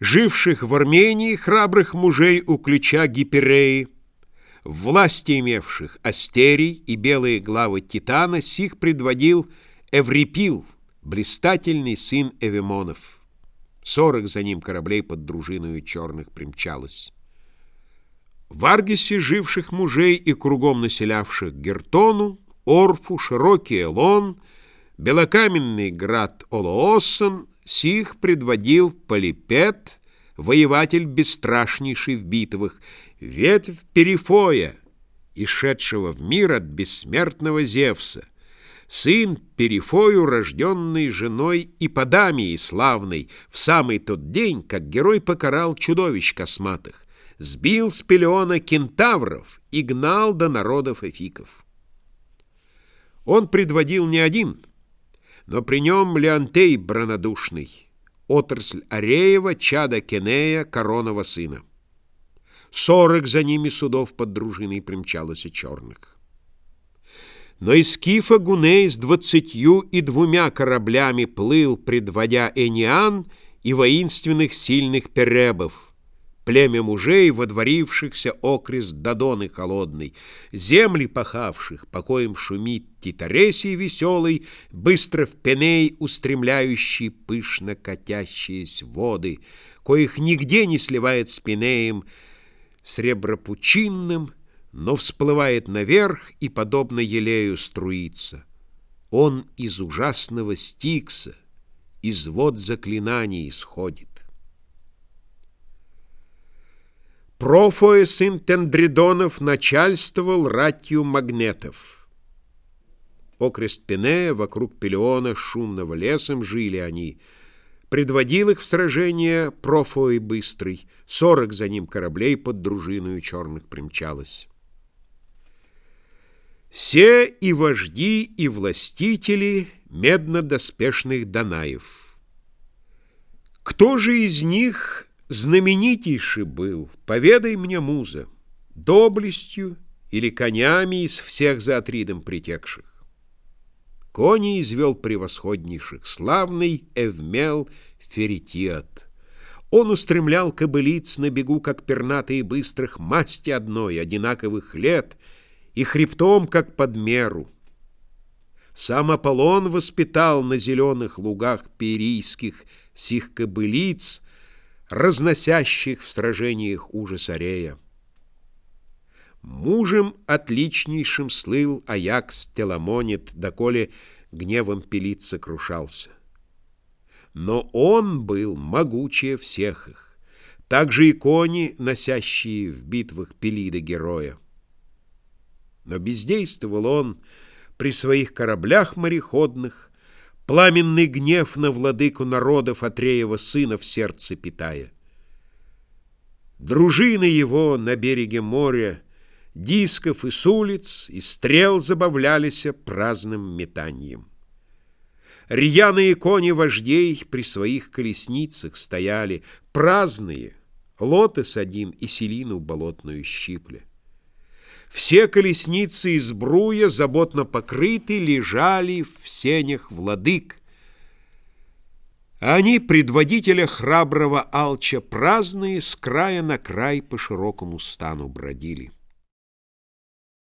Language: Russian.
живших в Армении храбрых мужей у ключа Гипереи, власти имевших Астерий и белые главы Титана, сих предводил Эврипил, блистательный сын Эвемонов. Сорок за ним кораблей под дружиною черных примчалось. В Аргисе живших мужей и кругом населявших Гертону, Орфу, широкий Элон, белокаменный град Олоосон, сих предводил Полипет, воеватель бесстрашнейший в битвах, ветвь Перифоя, исшедшего в мир от бессмертного Зевса, сын Перифою, рожденный женой Иподамии славной, в самый тот день, как герой покарал чудовищ косматых, сбил с пелеона кентавров и гнал до народов эфиков. Он предводил не один, но при нем Леонтей бронодушный, отрасль Ареева, чада Кенея, коронова сына. Сорок за ними судов под дружиной примчалось и черных. Но из Скифа Гуней с двадцатью и двумя кораблями плыл, предводя Эниан и воинственных сильных перебов, племя мужей, водворившихся окрест Додоны холодный, земли пахавших, покоем шумит Титаресий веселый, быстро в пеней устремляющий пышно катящиеся воды, коих нигде не сливает с пенеем, сребропучинным, но всплывает наверх и, подобно елею, струится. Он из ужасного стикса, из вод заклинаний исходит. Профоэ, сын Тендридонов, начальствовал ратью магнетов. Окрест Пенея, вокруг Пелеона, шумного лесом жили они. Предводил их в сражение Профоэ быстрый, сорок за ним кораблей под дружиною черных примчалось. Се и вожди, и властители медно-доспешных Данаев. Кто же из них знаменитейший был, поведай мне, муза, доблестью или конями из всех за Атридом притекших? Кони извел превосходнейших, славный Эвмел Феритиат. Он устремлял кобылиц на бегу, как пернатые быстрых, масти одной, одинаковых лет — и хребтом, как под меру. Сам Аполлон воспитал на зеленых лугах перийских сих кобылиц, разносящих в сражениях ужас Арея. Мужем отличнейшим слыл Аякс Теламонит, доколе гневом пелит сокрушался. Но он был могучее всех их, также и кони, носящие в битвах Пелида героя. Но бездействовал он при своих кораблях мореходных, Пламенный гнев на владыку народов Атреева сына в сердце питая. Дружины его на береге моря, Дисков и с улиц, и стрел забавлялись праздным метанием. Рьяные кони вождей при своих колесницах стояли, Праздные, лотос один и селину болотную щипля. Все колесницы из бруя, заботно покрыты, лежали в сенях владык. они, предводителя храброго алча праздные, с края на край по широкому стану бродили.